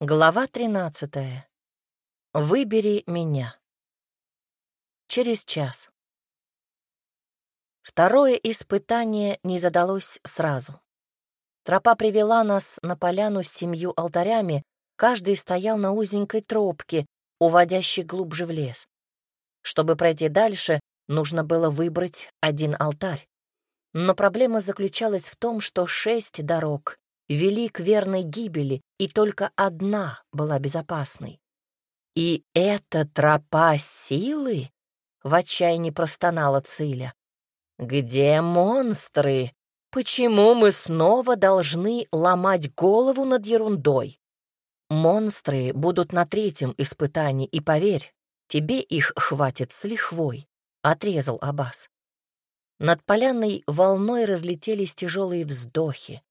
Глава 13. Выбери меня. Через час. Второе испытание не задалось сразу. Тропа привела нас на поляну с семью алтарями, каждый стоял на узенькой тропке, уводящей глубже в лес. Чтобы пройти дальше, нужно было выбрать один алтарь. Но проблема заключалась в том, что шесть дорог вели к верной гибели, и только одна была безопасной. «И это тропа силы?» — в отчаянии простонала Циля. «Где монстры? Почему мы снова должны ломать голову над ерундой? Монстры будут на третьем испытании, и поверь, тебе их хватит с лихвой», — отрезал Аббас. Над поляной волной разлетелись тяжелые вздохи.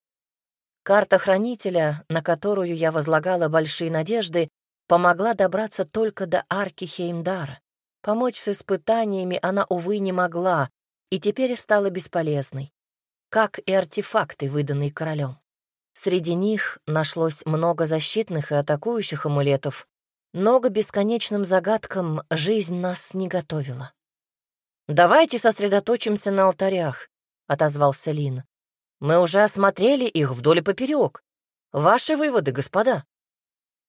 Карта хранителя, на которую я возлагала большие надежды, помогла добраться только до арки Хеймдара. Помочь с испытаниями она, увы, не могла, и теперь стала бесполезной, как и артефакты, выданные королем. Среди них нашлось много защитных и атакующих амулетов, но к бесконечным загадкам жизнь нас не готовила. «Давайте сосредоточимся на алтарях», — отозвался Лин. Мы уже осмотрели их вдоль и поперек. Ваши выводы, господа?»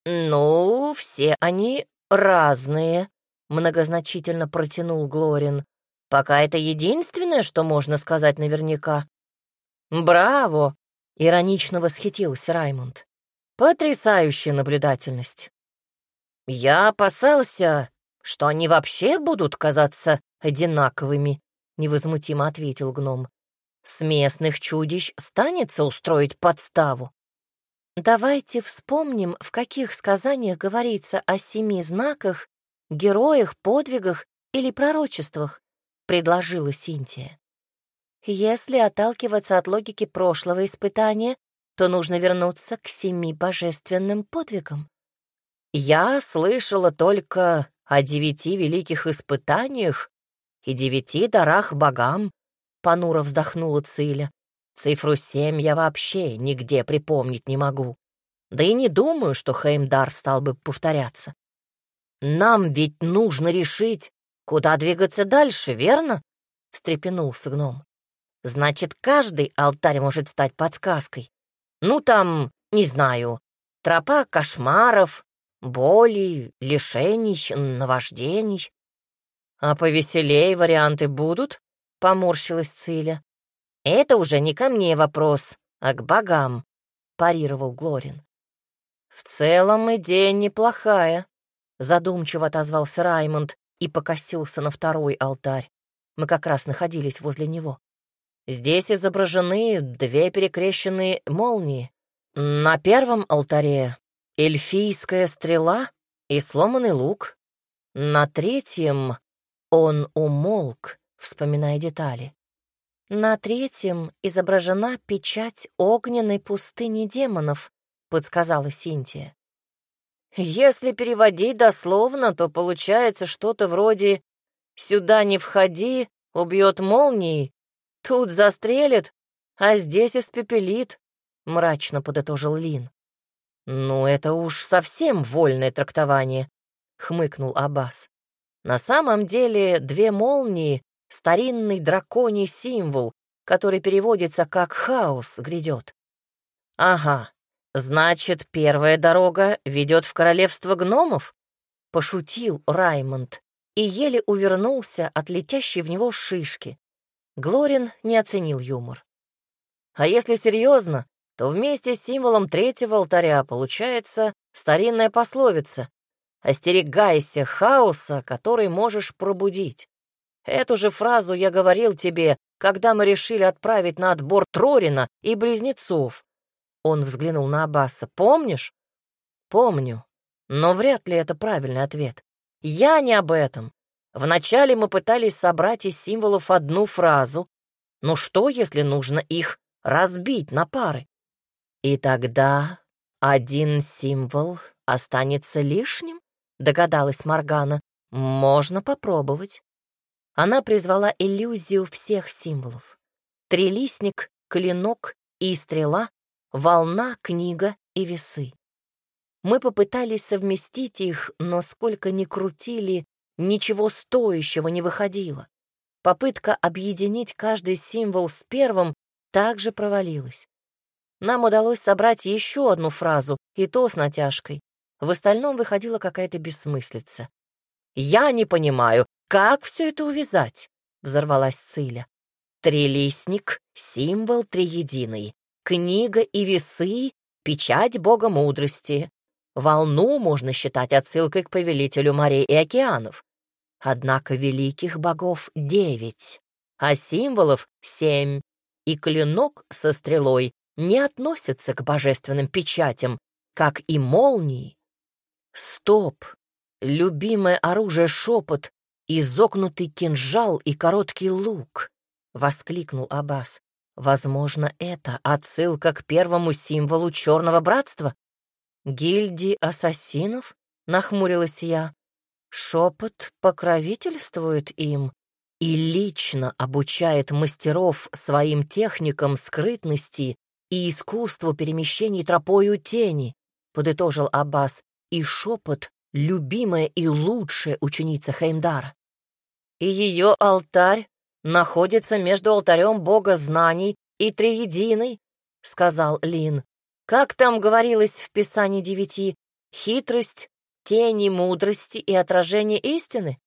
«Ну, все они разные», — многозначительно протянул Глорин. «Пока это единственное, что можно сказать наверняка». «Браво!» — иронично восхитился Раймонд. «Потрясающая наблюдательность». «Я опасался, что они вообще будут казаться одинаковыми», — невозмутимо ответил гном. С местных чудищ станется устроить подставу. Давайте вспомним, в каких сказаниях говорится о семи знаках, героях, подвигах или пророчествах, предложила Синтия. Если отталкиваться от логики прошлого испытания, то нужно вернуться к семи божественным подвигам. Я слышала только о девяти великих испытаниях и девяти дарах богам, Понуро вздохнула Циля. Цифру семь я вообще нигде припомнить не могу. Да и не думаю, что Хеймдар стал бы повторяться. Нам ведь нужно решить, куда двигаться дальше, верно? Встрепенулся гном. Значит, каждый алтарь может стать подсказкой. Ну, там, не знаю, тропа кошмаров, боли, лишений, наваждений. А повеселее варианты будут? — поморщилась Циля. «Это уже не ко мне вопрос, а к богам», — парировал Глорин. «В целом идея неплохая», — задумчиво отозвался Раймонд и покосился на второй алтарь. Мы как раз находились возле него. Здесь изображены две перекрещенные молнии. На первом алтаре эльфийская стрела и сломанный лук. На третьем он умолк, вспоминая детали. На третьем изображена печать огненной пустыни демонов, подсказала Синтия. Если переводить дословно, то получается что-то вроде «сюда не входи, убьет молнией, тут застрелит, а здесь испепелит», — мрачно подытожил Лин. «Ну, это уж совсем вольное трактование», — хмыкнул Аббас. «На самом деле две молнии старинный драконий символ, который переводится как «хаос грядет». «Ага, значит, первая дорога ведет в королевство гномов?» — пошутил Раймонд и еле увернулся от летящей в него шишки. Глорин не оценил юмор. А если серьезно, то вместе с символом третьего алтаря получается старинная пословица «Остерегайся хаоса, который можешь пробудить». Эту же фразу я говорил тебе, когда мы решили отправить на отбор Трорина и близнецов. Он взглянул на Аббаса. Помнишь? Помню. Но вряд ли это правильный ответ. Я не об этом. Вначале мы пытались собрать из символов одну фразу. Но что, если нужно их разбить на пары? И тогда один символ останется лишним, догадалась Маргана. Можно попробовать. Она призвала иллюзию всех символов. Трилистник, клинок и стрела, волна, книга и весы. Мы попытались совместить их, но сколько ни крутили, ничего стоящего не выходило. Попытка объединить каждый символ с первым также провалилась. Нам удалось собрать еще одну фразу, и то с натяжкой. В остальном выходила какая-то бессмыслица. «Я не понимаю, как все это увязать?» — взорвалась Циля. «Трилистник — символ триединый, книга и весы — печать бога мудрости. Волну можно считать отсылкой к повелителю морей и океанов. Однако великих богов девять, а символов семь, и клинок со стрелой не относится к божественным печатям, как и молнии. Стоп! Любимое оружие — шепот, изогнутый кинжал и короткий лук, — воскликнул Аббас. Возможно, это отсылка к первому символу черного братства? Гильдии ассасинов? — нахмурилась я. Шепот покровительствует им и лично обучает мастеров своим техникам скрытности и искусству перемещений тропою тени, подытожил Аббас, и шепот — любимая и лучшая ученица Хеймдара. И ее алтарь находится между алтарем бога знаний и триединой, сказал Лин. Как там говорилось в Писании девяти, хитрость, тени мудрости и отражение истины?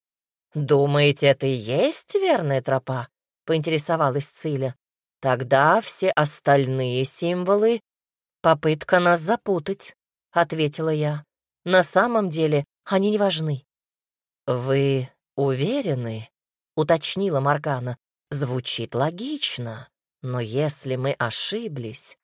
Думаете, это и есть верная тропа? Поинтересовалась Циля. Тогда все остальные символы — попытка нас запутать, — ответила я. На самом деле они не важны. Вы уверены? — уточнила Моргана. Звучит логично, но если мы ошиблись...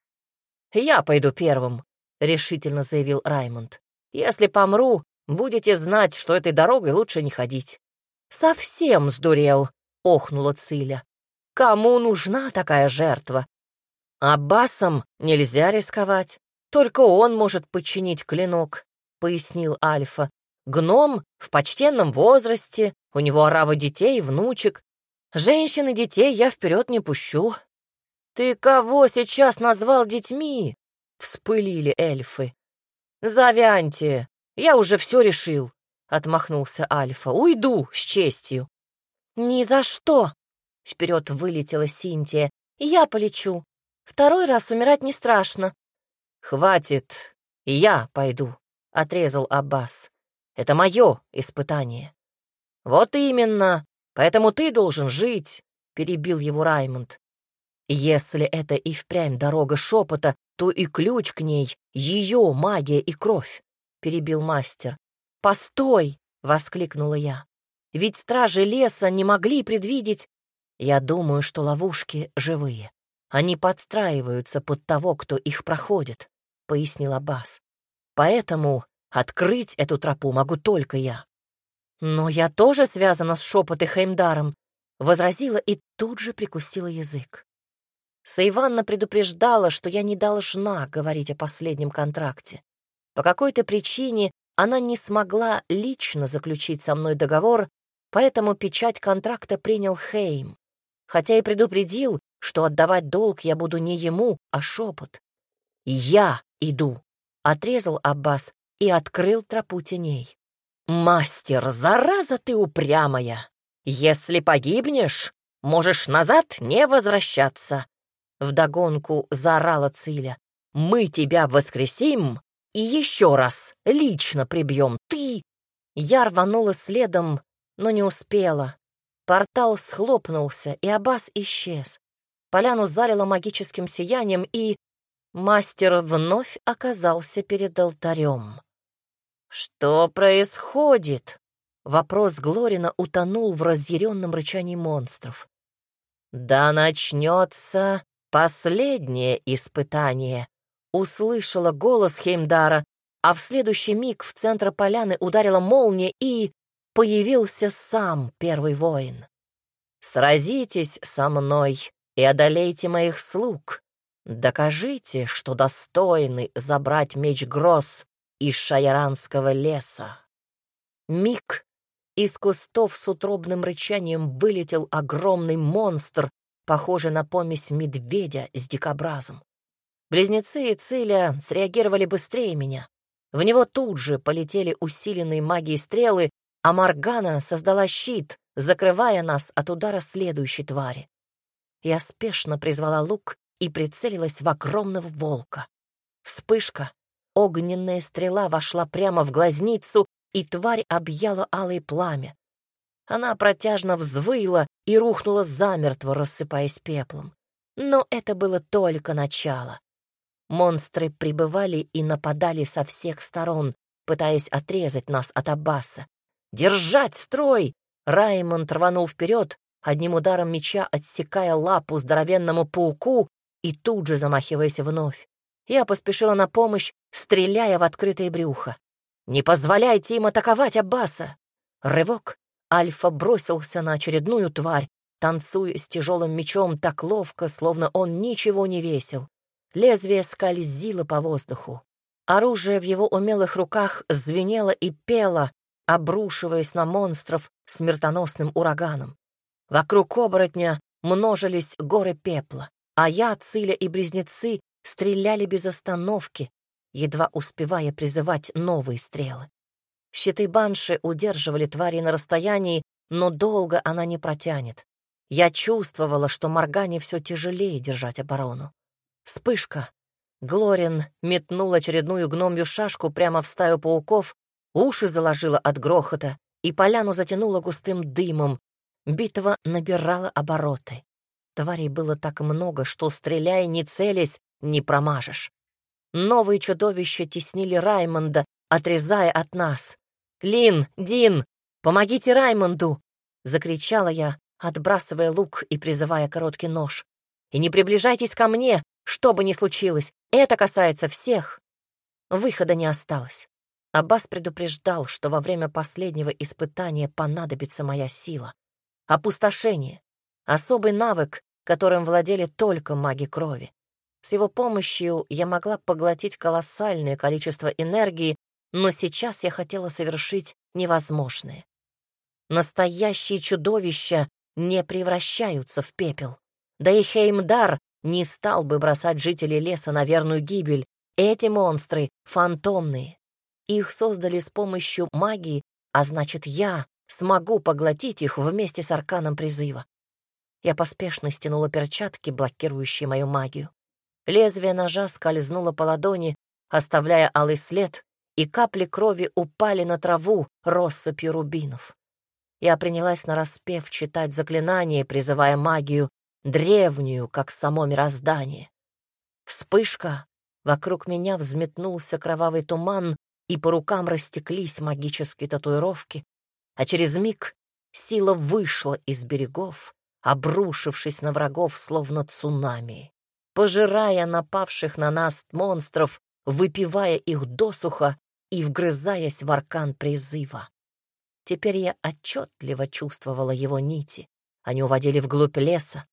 Я пойду первым, — решительно заявил Раймонд. Если помру, будете знать, что этой дорогой лучше не ходить. Совсем сдурел, — охнула Циля. Кому нужна такая жертва? Аббасом нельзя рисковать. Только он может подчинить клинок, — пояснил Альфа. Гном в почтенном возрасте, у него орава детей и внучек. Женщин и детей я вперед не пущу. Ты кого сейчас назвал детьми? — вспылили эльфы. «Завяньте, я уже все решил», — отмахнулся Альфа. «Уйду с честью». «Ни за что!» Вперед вылетела Синтия. «Я полечу. Второй раз умирать не страшно». «Хватит, я пойду», — отрезал Аббас. «Это мое испытание». «Вот именно, поэтому ты должен жить», — перебил его Раймонд. «Если это и впрямь дорога шепота, то и ключ к ней — ее магия и кровь», — перебил мастер. «Постой!» — воскликнула я. «Ведь стражи леса не могли предвидеть, я думаю, что ловушки живые. Они подстраиваются под того, кто их проходит, — пояснил Аббас. Поэтому открыть эту тропу могу только я. Но я тоже связана с шепот Хеймдаром, — возразила и тут же прикусила язык. Сайванна предупреждала, что я не должна говорить о последнем контракте. По какой-то причине она не смогла лично заключить со мной договор, поэтому печать контракта принял Хейм хотя и предупредил, что отдавать долг я буду не ему, а шепот. «Я иду», — отрезал Аббас и открыл тропу теней. «Мастер, зараза ты упрямая! Если погибнешь, можешь назад не возвращаться!» Вдогонку заорала Циля. «Мы тебя воскресим и еще раз лично прибьем. Ты...» Я рванула следом, но не успела. Портал схлопнулся, и Аббас исчез. Поляну залило магическим сиянием, и мастер вновь оказался перед алтарем. «Что происходит?» Вопрос Глорина утонул в разъяренном рычании монстров. «Да начнется последнее испытание», — услышала голос Хеймдара, а в следующий миг в центр поляны ударила молния, и появился сам первый воин. «Сразитесь со мной и одолейте моих слуг. Докажите, что достойны забрать меч Гросс из шаяранского леса». Миг из кустов с утробным рычанием вылетел огромный монстр, похожий на помесь медведя с дикобразом. Близнецы и Циля среагировали быстрее меня. В него тут же полетели усиленные магией стрелы, а Маргана создала щит, закрывая нас от удара следующей твари. Я спешно призвала лук и прицелилась в огромного волка. Вспышка, огненная стрела вошла прямо в глазницу, и тварь объяла алое пламя. Она протяжно взвыла и рухнула замертво, рассыпаясь пеплом. Но это было только начало. Монстры прибывали и нападали со всех сторон, пытаясь отрезать нас от Аббаса. «Держать строй!» Раймонд рванул вперед, одним ударом меча отсекая лапу здоровенному пауку и тут же замахиваясь вновь. Я поспешила на помощь, стреляя в открытое брюхо. «Не позволяйте им атаковать Аббаса!» Рывок. Альфа бросился на очередную тварь, танцуя с тяжелым мечом так ловко, словно он ничего не весил. Лезвие скользило по воздуху. Оружие в его умелых руках звенело и пело, обрушиваясь на монстров смертоносным ураганом. Вокруг оборотня множились горы пепла, а я, Циля и близнецы стреляли без остановки, едва успевая призывать новые стрелы. Щиты банши удерживали твари на расстоянии, но долго она не протянет. Я чувствовала, что Моргане все тяжелее держать оборону. Вспышка. Глорин метнул очередную гномью шашку прямо в стаю пауков, уши заложила от грохота, и поляну затянула густым дымом. Битва набирала обороты. Тварей было так много, что, стреляя, не целясь, не промажешь. Новые чудовища теснили Раймонда, отрезая от нас. «Лин, Дин, помогите Раймонду!» — закричала я, отбрасывая лук и призывая короткий нож. «И не приближайтесь ко мне, что бы ни случилось, это касается всех!» Выхода не осталось. Аббас предупреждал, что во время последнего испытания понадобится моя сила. Опустошение — особый навык, которым владели только маги крови. С его помощью я могла поглотить колоссальное количество энергии, но сейчас я хотела совершить невозможное. Настоящие чудовища не превращаются в пепел. Да и Хеймдар не стал бы бросать жителей леса на верную гибель. Эти монстры фантомные. Их создали с помощью магии, а значит, я смогу поглотить их вместе с арканом призыва. Я поспешно стянула перчатки, блокирующие мою магию. Лезвие ножа скользнуло по ладони, оставляя алый след, и капли крови упали на траву россыпью рубинов. Я принялась нараспев читать заклинание, призывая магию, древнюю, как само мироздание. Вспышка. Вокруг меня взметнулся кровавый туман, и по рукам растеклись магические татуировки, а через миг сила вышла из берегов, обрушившись на врагов, словно цунами пожирая напавших на нас монстров, выпивая их досуха и вгрызаясь в аркан призыва. Теперь я отчетливо чувствовала его нити. Они уводили вглубь леса.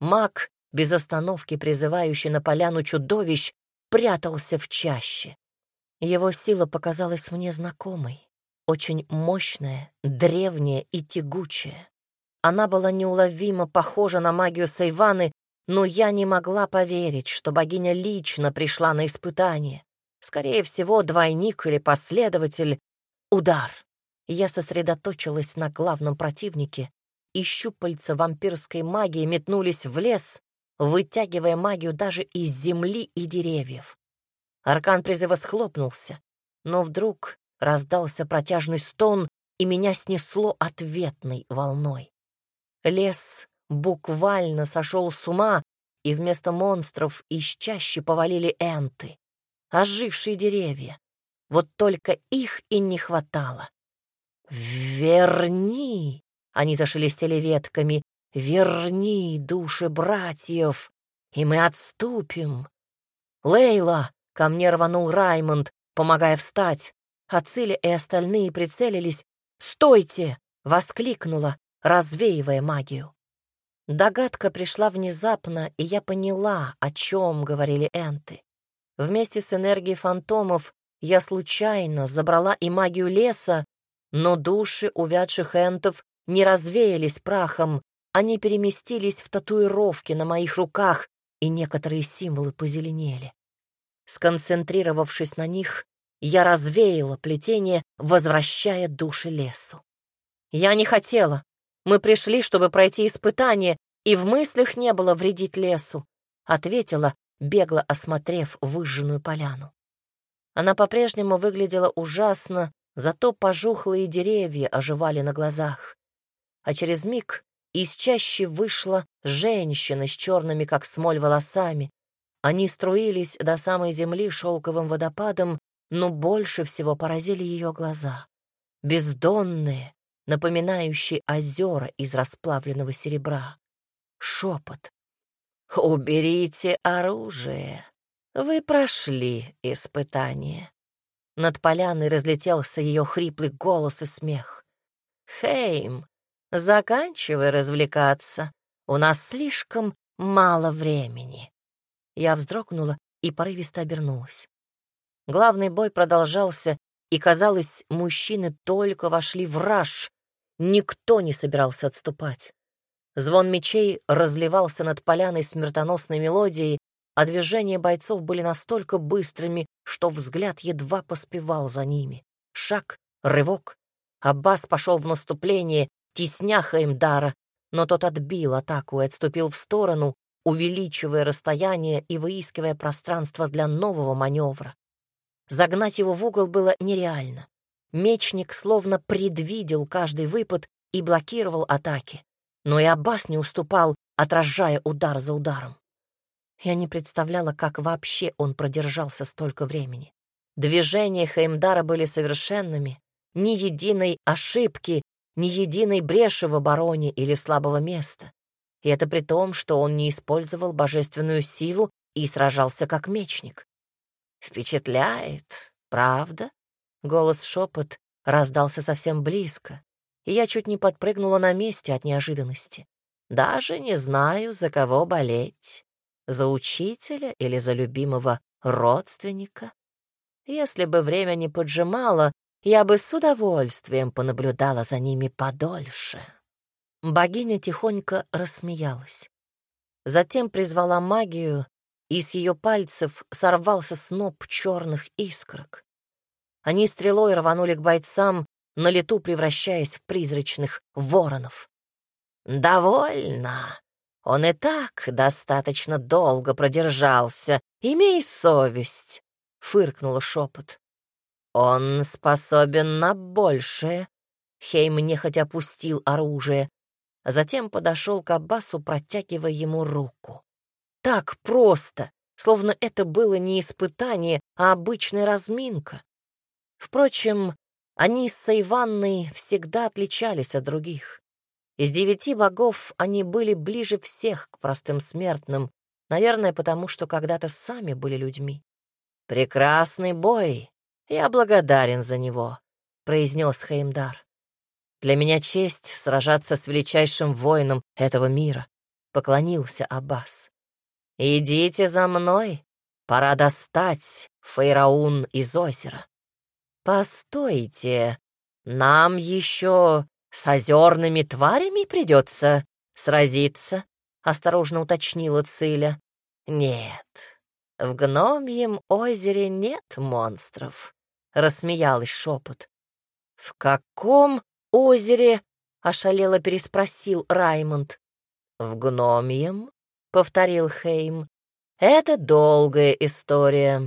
Маг, без остановки призывающий на поляну чудовищ, прятался в чаще. Его сила показалась мне знакомой, очень мощная, древняя и тягучая. Она была неуловимо похожа на магию Сайваны, но я не могла поверить, что богиня лично пришла на испытание. Скорее всего, двойник или последователь. Удар. Я сосредоточилась на главном противнике, и щупальца вампирской магии метнулись в лес, вытягивая магию даже из земли и деревьев. Аркан призыва схлопнулся, но вдруг раздался протяжный стон, и меня снесло ответной волной. Лес буквально сошел с ума, и вместо монстров из чаще повалили энты, ожившие деревья. Вот только их и не хватало. «Верни!» — они зашелестели ветками. «Верни души братьев, и мы отступим!» «Лейла!» — ко мне рванул Раймонд, помогая встать. А Циля и остальные прицелились. «Стойте!» — воскликнула, развеивая магию. Догадка пришла внезапно, и я поняла, о чем говорили энты. Вместе с энергией фантомов я случайно забрала и магию леса, но души увядших энтов не развеялись прахом, они переместились в татуировки на моих руках, и некоторые символы позеленели. Сконцентрировавшись на них, я развеяла плетение, возвращая души лесу. Я не хотела. Мы пришли, чтобы пройти испытание, и в мыслях не было вредить лесу, ответила, бегло осмотрев выжженную поляну. Она по-прежнему выглядела ужасно, зато пожухлые деревья оживали на глазах. А через миг из чаще вышла женщина с черными, как смоль, волосами. Они струились до самой земли шелковым водопадом, но больше всего поразили ее глаза. Бездонные, напоминающие озера из расплавленного серебра. Шепот. «Уберите оружие. Вы прошли испытание». Над поляной разлетелся ее хриплый голос и смех. «Хейм, заканчивай развлекаться. У нас слишком мало времени». Я вздрогнула и порывисто обернулась. Главный бой продолжался, и, казалось, мужчины только вошли в раж. Никто не собирался отступать. Звон мечей разливался над поляной смертоносной мелодией, а движения бойцов были настолько быстрыми, что взгляд едва поспевал за ними. Шаг, рывок. Аббас пошел в наступление, тесня Хаимдара, но тот отбил атаку и отступил в сторону, увеличивая расстояние и выискивая пространство для нового маневра. Загнать его в угол было нереально. Мечник словно предвидел каждый выпад и блокировал атаки. Но и Аббас не уступал, отражая удар за ударом. Я не представляла, как вообще он продержался столько времени. Движения Хеймдара были совершенными, ни единой ошибки, ни единой бреши в обороне или слабого места. И это при том, что он не использовал божественную силу и сражался как мечник. «Впечатляет, правда?» Голос шепот раздался совсем близко, и я чуть не подпрыгнула на месте от неожиданности. «Даже не знаю, за кого болеть. За учителя или за любимого родственника? Если бы время не поджимало, я бы с удовольствием понаблюдала за ними подольше». Богиня тихонько рассмеялась. Затем призвала магию и с ее пальцев сорвался сноп черных искрок. Они стрелой рванули к бойцам, на лету превращаясь в призрачных воронов. «Довольно. Он и так достаточно долго продержался. Имей совесть», — фыркнула шепот. «Он способен на большее». Хейм нехотя опустил оружие, а затем подошел к Аббасу, протягивая ему руку так просто, словно это было не испытание, а обычная разминка. Впрочем, они с Сайванной всегда отличались от других. Из девяти богов они были ближе всех к простым смертным, наверное, потому что когда-то сами были людьми. «Прекрасный бой! Я благодарен за него», — произнес Хеймдар. «Для меня честь сражаться с величайшим воином этого мира», — поклонился Аббас. «Идите за мной, пора достать Фейраун из озера». «Постойте, нам еще с озерными тварями придется сразиться», — осторожно уточнила Циля. «Нет, в гномьем озере нет монстров», — рассмеялась шепот. «В каком озере?» — ошалело переспросил Раймонд. «В гномьем», — повторил Хейм. «Это долгая история.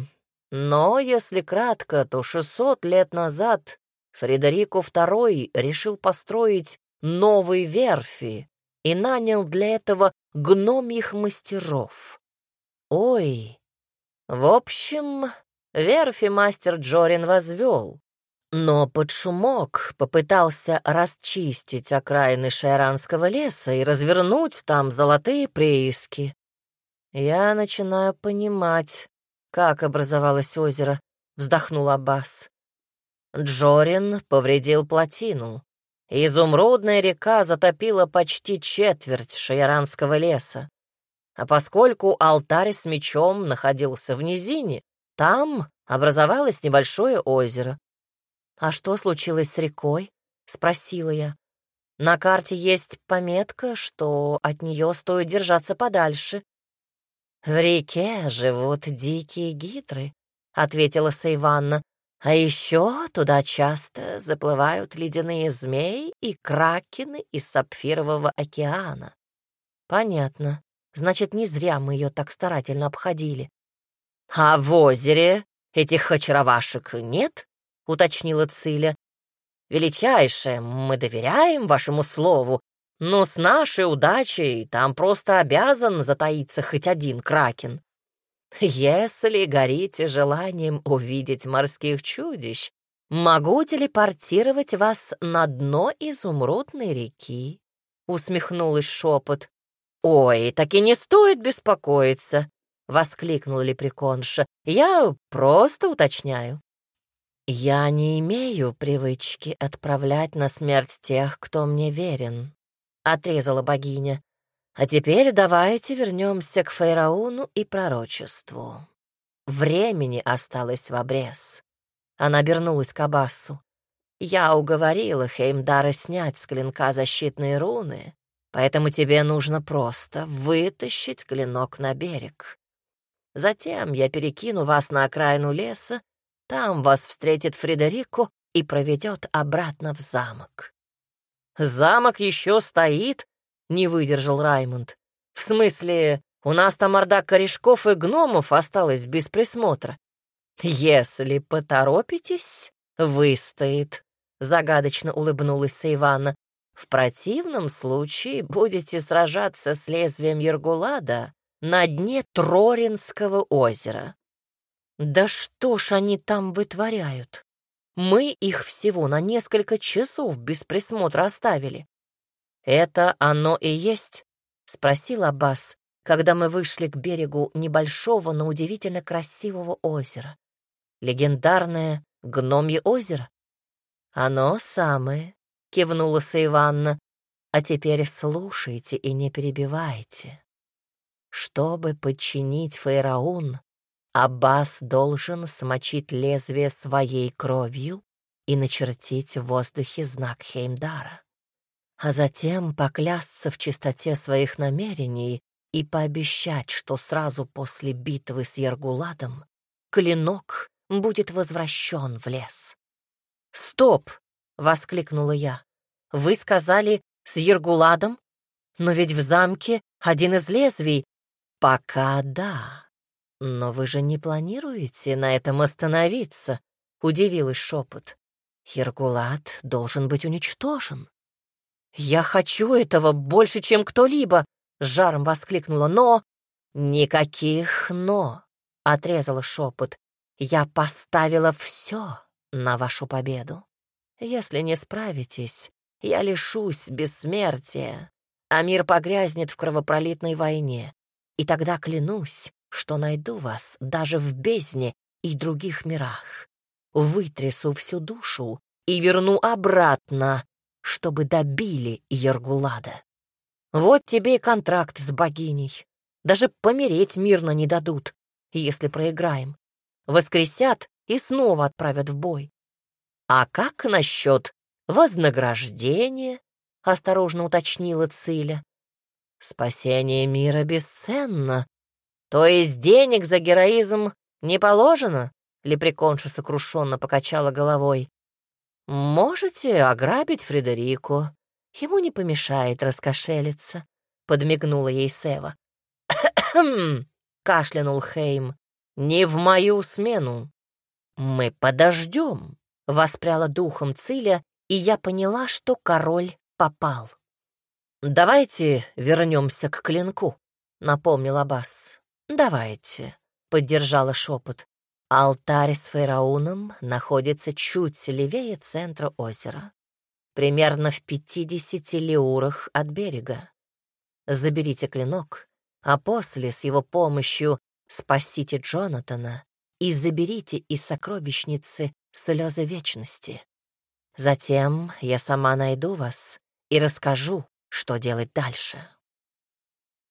Но, если кратко, то 600 лет назад Фредерико II решил построить новые верфи и нанял для этого гномьих мастеров. Ой, в общем, верфи мастер Джорин возвел, но под шумок попытался расчистить окраины Шайранского леса и развернуть там золотые прииски. Я начинаю понимать, как образовалось озеро, вздохнул Аббас. Джорин повредил плотину. Изумрудная река затопила почти четверть Шайранского леса. А поскольку алтарь с мечом находился в низине, там образовалось небольшое озеро, «А что случилось с рекой?» — спросила я. «На карте есть пометка, что от нее стоит держаться подальше». «В реке живут дикие гидры», — ответила Сайванна. А еще туда часто заплывают ледяные змеи и кракены из сапфирового океана. Понятно. Значит, не зря мы ее так старательно обходили. А в озере этих очаровашек нет? Уточнила Циля. Величайшее, мы доверяем вашему слову, но с нашей удачей там просто обязан затаиться хоть один кракен. Если горите желанием увидеть морских чудищ, могу телепортировать вас на дно изумрудной реки, усмехнулась шепот. Ой, так и не стоит беспокоиться, воскликнул лепреконша. Я просто уточняю. Я не имею привычки отправлять на смерть тех, кто мне верен, — отрезала богиня. «А теперь давайте вернемся к Фейрауну и пророчеству. Времени осталось в обрез». Она обернулась к Абассу. «Я уговорила Хеймдара снять с клинка защитные руны, поэтому тебе нужно просто вытащить клинок на берег. Затем я перекину вас на окраину леса, там вас встретит Фредерико и проведет обратно в замок. «Замок еще стоит?» — не выдержал Раймонд. «В смысле, у нас там орда корешков и гномов осталась без присмотра. Если поторопитесь, выстоит», — загадочно улыбнулась Сейвана. «В противном случае будете сражаться с лезвием Ергулада на дне Троринского озера». «Да что ж они там вытворяют?» Мы их всего на несколько часов без присмотра оставили. «Это оно и есть?» — спросил Аббас, когда мы вышли к берегу небольшого, но удивительно красивого озера. Легендарное гномье озеро. «Оно самое», — кивнула Саиванна. «А теперь слушайте и не перебивайте. Чтобы подчинить Фейраун, Аббас должен смочить лезвие своей кровью и начертить в воздухе знак Хеймдара, а затем поклясться в чистоте своих намерений и пообещать, что сразу после битвы с Ергуладом клинок будет возвращен в лес. «Стоп!» — воскликнула я. «Вы сказали, с Ергуладом? Но ведь в замке один из лезвий...» «Пока да», «Но вы же не планируете на этом остановиться?» — удивилась шепот. «Хергулат должен быть уничтожен». «Я хочу этого больше, чем кто-либо!» — с жаром воскликнула. «Но...» «Никаких «но», — отрезала шепот. «Я поставила все на вашу победу. Если не справитесь, я лишусь бессмертия, а мир погрязнет в кровопролитной войне. И тогда, клянусь, что найду вас даже в бездне и других мирах. Вытрясу всю душу и верну обратно, чтобы добили Ергулада. Вот тебе и контракт с богиней. Даже помереть мирно не дадут, если проиграем. Воскресят и снова отправят в бой. А как насчет вознаграждения? — осторожно уточнила Циля. «Спасение мира бесценно, «То есть денег за героизм не положено?» Лепреконша сокрушенно покачала головой. «Можете ограбить Фредерику. Ему не помешает раскошелиться», — подмигнула ей Сева. Кашлянул Хейм. «Не в мою смену». «Мы подождем», — воспряла духом Циля, и я поняла, что король попал. «Давайте вернемся к клинку», — напомнил Аббас. «Давайте», — поддержала шепот. Алтарь с фейрауном находится чуть левее центра озера, примерно в пятидесяти леурах от берега. Заберите клинок, а после с его помощью спасите Джонатана и заберите из сокровищницы слезы вечности. Затем я сама найду вас и расскажу, что делать дальше.